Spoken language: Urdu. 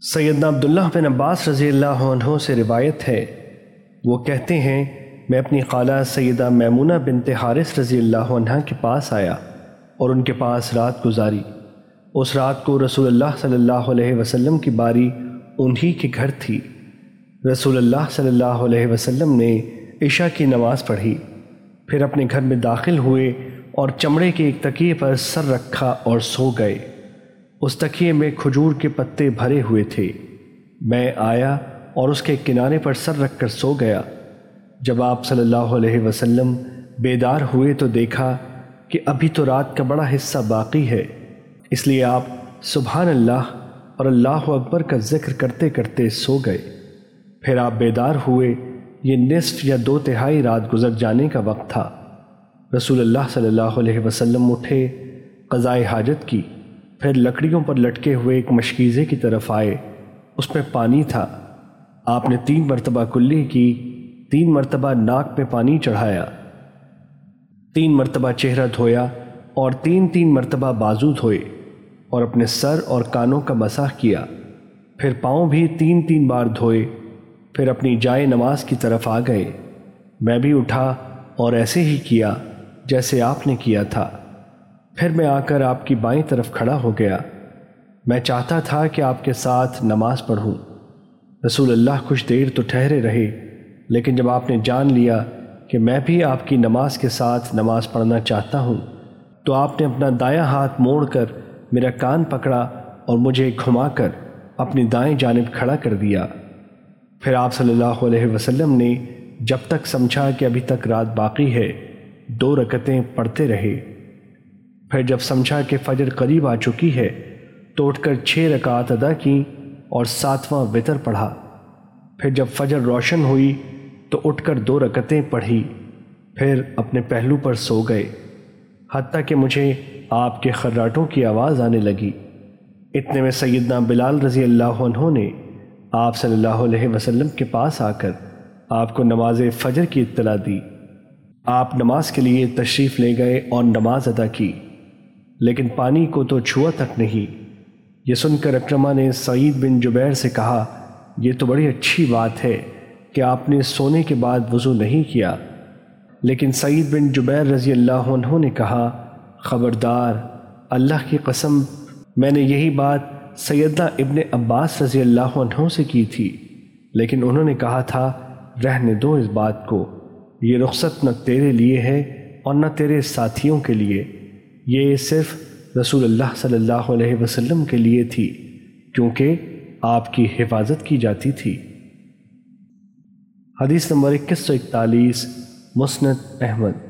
سیدنا عبداللہ بن عباس رضی اللہ عنہ سے روایت ہے۔ وہ کہتے ہیں، میں اپنی خالہ سیدہ میمونہ بنت حارث رضی اللہ عنہ کے پاس آیا اور ان کے پاس رات گزاری۔ اس رات کو رسول اللہ صلی اللہ علیہ وسلم کی باری انہی کے گھر تھی۔ رسول اللہ صلی اللہ علیہ وسلم نے عشاء کی نماز پڑھی۔ پھر اپنے گھر میں داخل ہوئے اور چمڑے کے ایک تکیے پر سر رکھا اور سو گئے۔ اس تکیے میں کھجور کے پتے بھرے ہوئے تھے۔ میں آیا اور اس کے کنارے پر سر رکھ کر سو گیا۔ جب آپ صلی اللہ علیہ وسلم بیدار ہوئے تو دیکھا کہ ابھی تو رات کا بڑا حصہ باقی ہے۔ اس لیے آپ سبحان اللہ اور اللہ اکبر کا ذکر کرتے کرتے سو گئے۔ پھر آپ بیدار ہوئے۔ یہ نصف یا دو تہائی رات گزر جانے کا وقت تھا۔ رسول اللہ صلی اللہ علیہ وسلم اٹھے قضائے حاجت کی۔ پھر لکڑیوں پر لٹکے ہوئے ایک مشکیزے کی طرف آئے۔ اس میں پانی تھا۔ آپ نے تین مرتبہ کلی کی، تین مرتبہ ناک میں پانی چڑھایا۔ تین مرتبہ چہرہ دھویا اور تین تین مرتبہ بازو دھوئے اور اپنے سر اور کانوں کا مساح کیا۔ پھر پاؤں بھی تین تین بار دھوئے۔ پھر اپنی جائے نماز کی طرف آ گئے۔ میں بھی اٹھا اور ایسے ہی کیا جیسے آپ نے کیا تھا۔ پھر میں آ کر آپ کی بائیں طرف کھڑا ہو گیا۔ میں چاہتا تھا کہ آپ کے ساتھ نماز پڑھوں۔ رسول اللہ کچھ دیر تو ٹھہرے رہے، لیکن جب آپ نے جان لیا کہ میں بھی آپ کی نماز کے ساتھ نماز پڑھنا چاہتا ہوں، تو آپ نے اپنا دایاں ہاتھ موڑ کر میرا کان پکڑا اور مجھے گھما کر اپنی دائیں جانب کھڑا کر دیا۔ پھر آپ صلی اللہ علیہ وسلم نے جب تک سمجھا کہ ابھی تک رات باقی ہے، دو رکتیں پڑھتے رہے۔ پھر جب سمجھا کہ فجر قریب آ چکی ہے، تو اٹھ کر چھ رکعت ادا کی اور ساتواں وطر پڑھا۔ پھر جب فجر روشن ہوئی، تو اٹھ کر دو رکتیں پڑھی۔ پھر اپنے پہلو پر سو گئے۔ حتیٰ کہ مجھے آپ کے خراٹوں کی آواز آنے لگی۔ اتنے میں سیدنا بلال رضی اللہ عنہ نے آپ صلی اللہ علیہ وسلم کے پاس آ کر آپ کو نماز فجر کی اطلاع دی۔ آپ نماز کے لیے تشریف لے گئے اور نماز ادا کی۔ لیکن پانی کو تو چھوا تک نہیں۔ یہ سن کر اکرما نے سعید بن جبیر سے کہا، یہ تو بڑی اچھی بات ہے کہ آپ نے سونے کے بعد وضو نہیں کیا۔ لیکن سعید بن جبیر رضی اللہ عنہ نے کہا، خبردار، اللہ کی قسم، میں نے یہی بات سیدہ ابن عباس رضی اللہ عنہ سے کی تھی۔ لیکن انہوں نے کہا تھا، رہنے دو اس بات کو، یہ رخصت نہ تیرے لیے ہے اور نہ تیرے ساتھیوں کے لیے۔ یہ صرف رسول اللہ صلی اللہ علیہ وسلم کے لیے تھی، کیونکہ آپ کی حفاظت کی جاتی تھی۔ حدیث نمبر اکیس سو اکتالیس، مسند احمد۔